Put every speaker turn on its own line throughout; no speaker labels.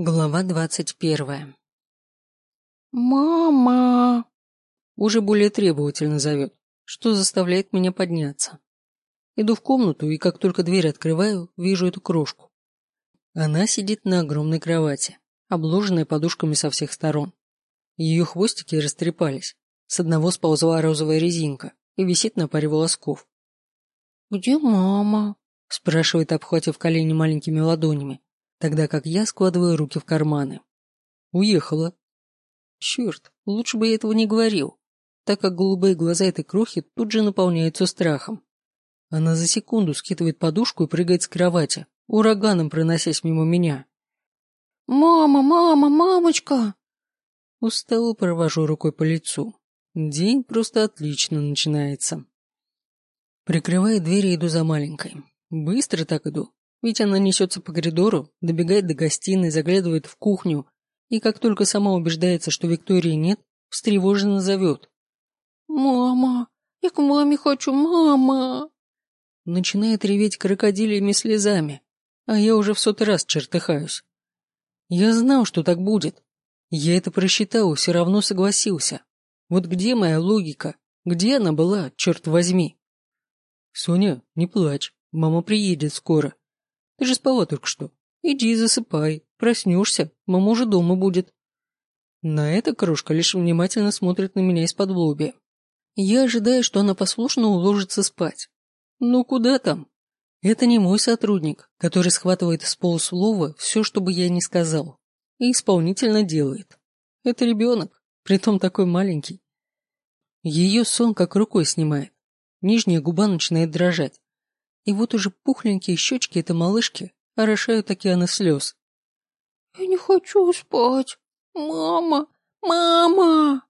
Глава двадцать первая.
«Мама!»
Уже более требовательно зовет, что заставляет меня подняться. Иду в комнату, и как только дверь открываю, вижу эту крошку. Она сидит на огромной кровати, обложенной подушками со всех сторон. Ее хвостики растрепались. С одного сползла розовая резинка и висит на паре волосков.
«Где мама?»
спрашивает, обхватив колени маленькими ладонями, тогда как я складываю руки в карманы. Уехала. Черт, лучше бы я этого не говорил, так как голубые глаза этой крохи тут же наполняются страхом. Она за секунду скидывает подушку и прыгает с кровати, ураганом проносясь мимо меня.
«Мама, мама, мамочка!»
Устало провожу рукой по лицу. День просто отлично начинается. Прикрываю дверь и иду за маленькой. Быстро так иду, ведь она несется по коридору, добегает до гостиной, заглядывает в кухню, и как только сама убеждается, что Виктории нет, встревоженно зовет.
«Мама! Я к маме хочу, мама!»
Начинает реветь крокодилиями слезами, а я уже в сотый раз чертыхаюсь. Я знал, что так будет. Я это просчитал и все равно согласился. Вот где моя логика? Где она была, черт возьми? Соня, не плачь. Мама приедет скоро. Ты же спала только что. Иди засыпай. Проснешься, мама уже дома будет. На это крошка лишь внимательно смотрит на меня из-под лобья. Я ожидаю, что она послушно уложится спать. Ну куда там? Это не мой сотрудник, который схватывает с полуслова все, что бы я ни сказал, и исполнительно делает. Это ребенок, притом такой маленький. Ее сон как рукой снимает. Нижняя губа начинает дрожать. И вот уже пухленькие щечки этой малышки орошают океаны слез.
«Я не хочу спать. Мама! Мама!»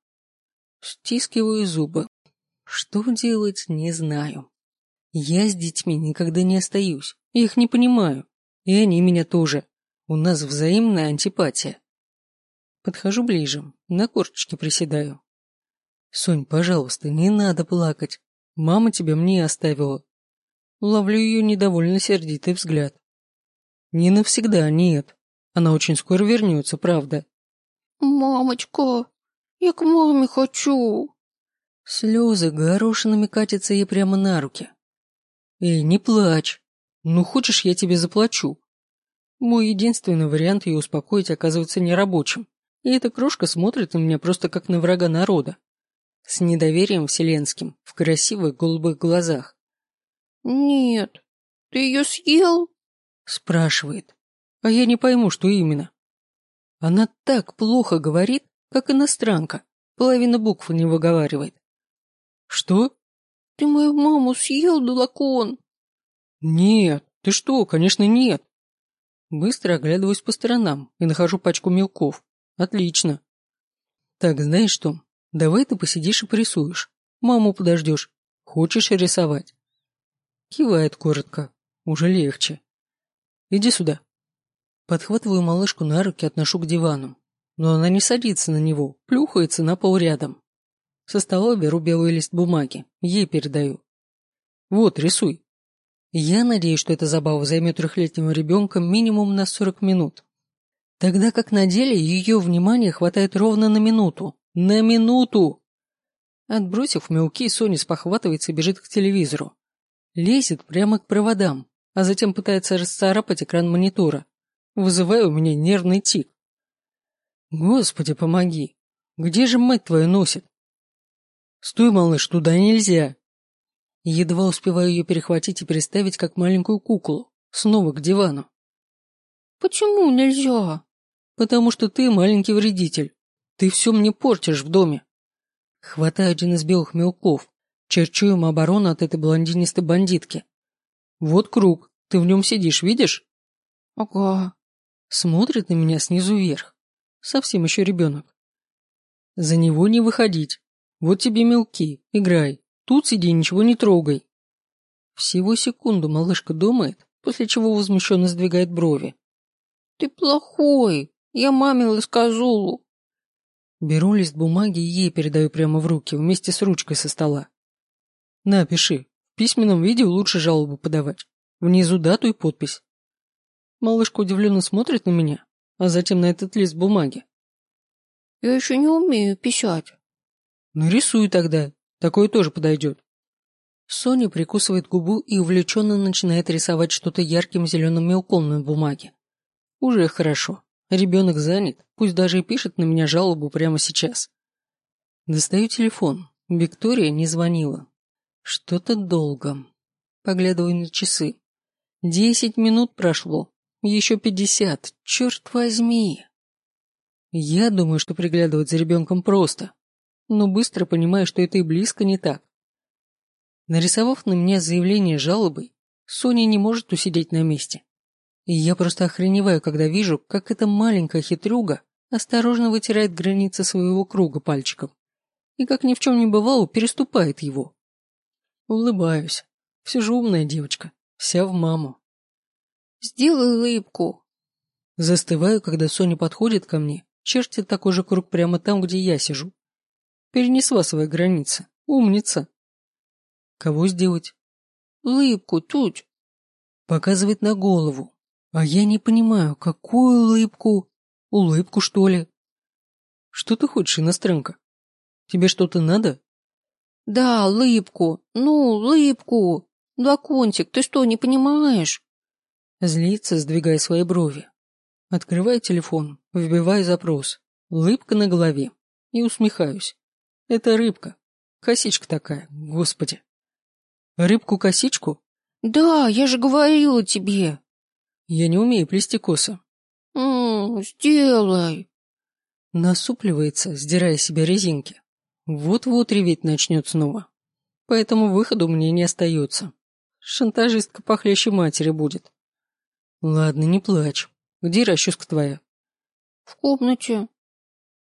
Стискиваю зубы. Что делать, не знаю. Я с детьми никогда не остаюсь. Я их не понимаю. И они меня тоже. У нас взаимная антипатия. Подхожу ближе, на корточки приседаю. Сонь, пожалуйста, не надо плакать. Мама тебя мне оставила. Ловлю ее недовольно сердитый взгляд. Не навсегда, нет. Она очень скоро вернется, правда.
«Мамочка, я к маме хочу!»
Слезы горошинами катятся ей прямо на руки. «Эй, не плачь. Ну, хочешь, я тебе заплачу?» Мой единственный вариант ее успокоить оказывается нерабочим, и эта крошка смотрит на меня просто как на врага народа. С недоверием вселенским, в красивых голубых глазах.
«Нет. Ты ее съел?»
Спрашивает. А я не пойму, что именно. Она так плохо говорит, как иностранка. Половина букв не выговаривает. Что?
Ты мою маму съел, дулакон?
Нет, ты что, конечно, нет. Быстро оглядываюсь по сторонам и нахожу пачку мелков. Отлично. Так, знаешь что? Давай ты посидишь и порисуешь. Маму подождешь. Хочешь рисовать? Кивает коротко. Уже легче. Иди сюда. Подхватываю малышку на руки, отношу к дивану. Но она не садится на него, плюхается на пол рядом. Со стола беру белый лист бумаги, ей передаю. Вот, рисуй. Я надеюсь, что эта забава займет трехлетнего ребенка минимум на 40 минут. Тогда как на деле ее внимания хватает ровно на минуту. На минуту! Отбросив мелки, Соня спохватывается и бежит к телевизору. Лезет прямо к проводам, а затем пытается расцарапать экран монитора, вызывая у меня нервный тик. Господи, помоги! Где же мать твою носит? Стой, малыш, туда нельзя! Едва успеваю ее перехватить и переставить, как маленькую куклу, снова к дивану.
Почему нельзя?
Потому что ты маленький вредитель. Ты все мне портишь в доме. Хватаю один из белых мелков, Черчу им оборону от этой блондинистой бандитки. Вот круг, ты в нем сидишь, видишь?
Ага.
Смотрит на меня снизу вверх. Совсем еще ребенок. За него не выходить. Вот тебе мелки, играй. Тут сиди, ничего не трогай. Всего секунду малышка думает, после чего возмущенно сдвигает брови.
Ты плохой. Я маме сказулу.
Беру лист бумаги и ей передаю прямо в руки, вместе с ручкой со стола. На, пиши. В письменном виде лучше жалобу подавать. Внизу дату и подпись. Малышка удивленно смотрит на меня, а затем на этот лист бумаги.
Я еще не умею писать.
Нарисуй тогда, такое тоже подойдет. Соня прикусывает губу и увлеченно начинает рисовать что-то ярким зеленым мелком на бумаге. Уже хорошо. Ребенок занят, пусть даже и пишет на меня жалобу прямо сейчас. Достаю телефон. Виктория не звонила. Что-то долго. Поглядываю на часы. Десять минут прошло. Еще пятьдесят. Черт возьми. Я думаю, что приглядывать за ребенком просто. Но быстро понимаю, что это и близко не так. Нарисовав на меня заявление жалобой, Соня не может усидеть на месте. И я просто охреневаю, когда вижу, как эта маленькая хитрюга осторожно вытирает границы своего круга пальчиком и, как ни в чем не бывало, переступает его. Улыбаюсь. Все же умная девочка, вся в маму.
Сделай улыбку.
Застываю, когда Соня подходит ко мне, чертит такой же круг прямо там, где я сижу. Перенесла свои границы. Умница. Кого сделать?
Улыбку тут.
Показывает на голову. А я не понимаю, какую улыбку? Улыбку, что ли? Что ты хочешь, иностранка? Тебе что-то надо?
Да, улыбку. Ну, улыбку. Дракончик, ты что, не понимаешь?
Злится, сдвигая свои брови. Открываю телефон, вбиваю запрос. Улыбка на голове. И усмехаюсь. Это рыбка. Косичка такая, господи. Рыбку-косичку?
Да, я же говорила тебе.
Я не умею плести косы.
М сделай.
Насупливается, сдирая себе резинки. Вот-вот реветь начнет снова. Поэтому выходу мне не остается. Шантажистка похлеще матери будет. Ладно, не плачь. Где расческа твоя?
В комнате.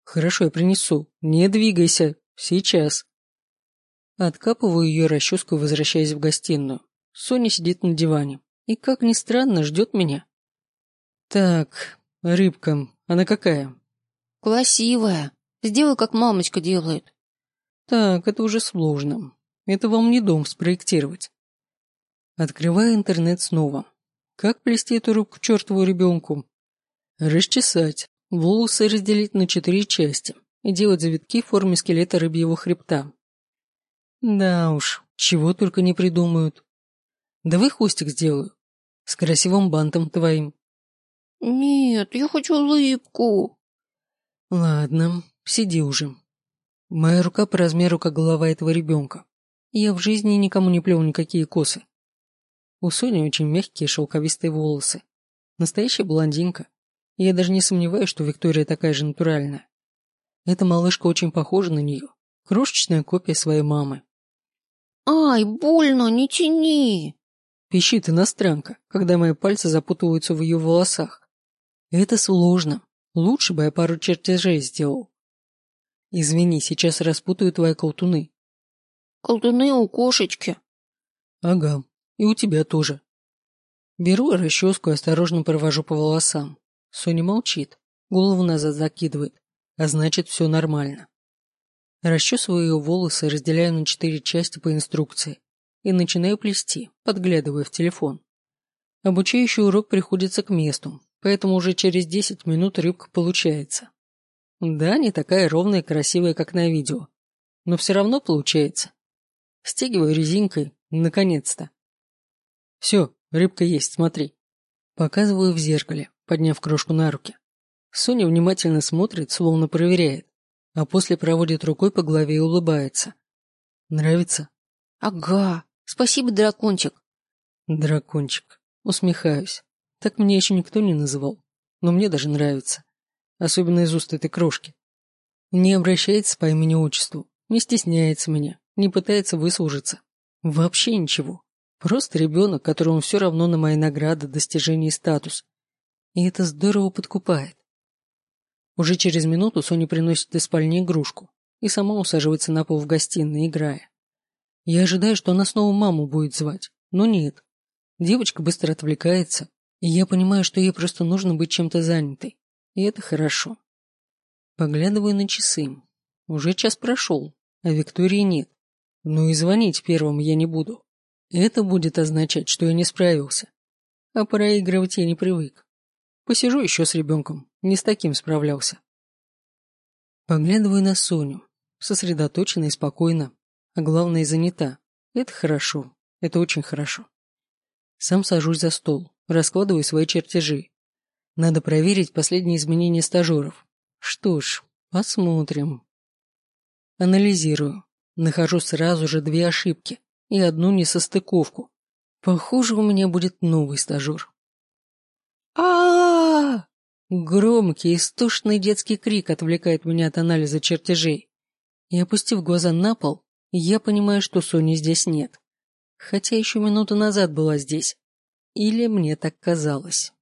Хорошо, я принесу. Не двигайся. Сейчас. Откапываю ее расческу, возвращаясь в гостиную. Соня сидит на диване и, как ни странно, ждет меня. Так, рыбка, она какая?
Красивая. Сделай, как мамочка делает.
Так, это уже сложно. Это вам не дом спроектировать. Открываю интернет снова. Как плести эту рыбку чертову ребенку? Расчесать, волосы разделить на четыре части и делать завитки в форме скелета рыбьего хребта. Да уж, чего только не придумают. Давай хвостик сделаю. С красивым бантом твоим.
Нет, я хочу улыбку.
Ладно, сиди уже. Моя рука по размеру, как голова этого ребенка. Я в жизни никому не плел никакие косы. У Сони очень мягкие шелковистые волосы. Настоящая блондинка. я даже не сомневаюсь, что Виктория такая же натуральная. Эта малышка очень похожа на нее. Крошечная копия своей мамы.
Ай, больно, не тяни.
Пищит иностранка, когда мои пальцы запутываются в ее волосах. Это сложно. Лучше бы я пару чертежей сделал. Извини, сейчас распутаю твои колтуны.
Колтуны у кошечки.
Ага, и у тебя тоже. Беру расческу и осторожно провожу по волосам. Соня молчит, голову назад закидывает, а значит все нормально. Расчесываю ее волосы, разделяю на четыре части по инструкции и начинаю плести, подглядывая в телефон. Обучающий урок приходится к месту, поэтому уже через десять минут рыбка получается. Да, не такая ровная и красивая, как на видео, но все равно получается. Стягиваю резинкой, наконец-то. Все, рыбка есть, смотри. Показываю в зеркале, подняв крошку на руки. Соня внимательно смотрит, словно проверяет а после проводит рукой по голове и улыбается. Нравится?
Ага. Спасибо, дракончик.
Дракончик. Усмехаюсь. Так меня еще никто не называл. Но мне даже нравится. Особенно из уст этой крошки. Не обращается по имени-отчеству, не стесняется меня, не пытается выслужиться. Вообще ничего. Просто ребенок, которому все равно на мои награды, достижения и статус. И это здорово подкупает. Уже через минуту Соня приносит из спальни игрушку и сама усаживается на пол в гостиной, играя. Я ожидаю, что она снова маму будет звать, но нет. Девочка быстро отвлекается, и я понимаю, что ей просто нужно быть чем-то занятой. И это хорошо. Поглядываю на часы. Уже час прошел, а Виктории нет. Но и звонить первым я не буду. Это будет означать, что я не справился. А проигрывать я не привык. Посижу еще с ребенком. Не с таким справлялся. Поглядываю на Соню. Сосредоточена и спокойна. А главное, занята. Это хорошо. Это очень хорошо. Сам сажусь за стол. Раскладываю свои чертежи. Надо проверить последние изменения стажеров. Что ж, посмотрим. Анализирую. Нахожу сразу же две ошибки и одну несостыковку. Похоже, у меня будет новый стажер. а Громкий, истошный детский крик отвлекает меня от анализа чертежей. И опустив глаза на пол, я понимаю, что Сони здесь нет. Хотя еще минуту назад была здесь. Или мне так казалось.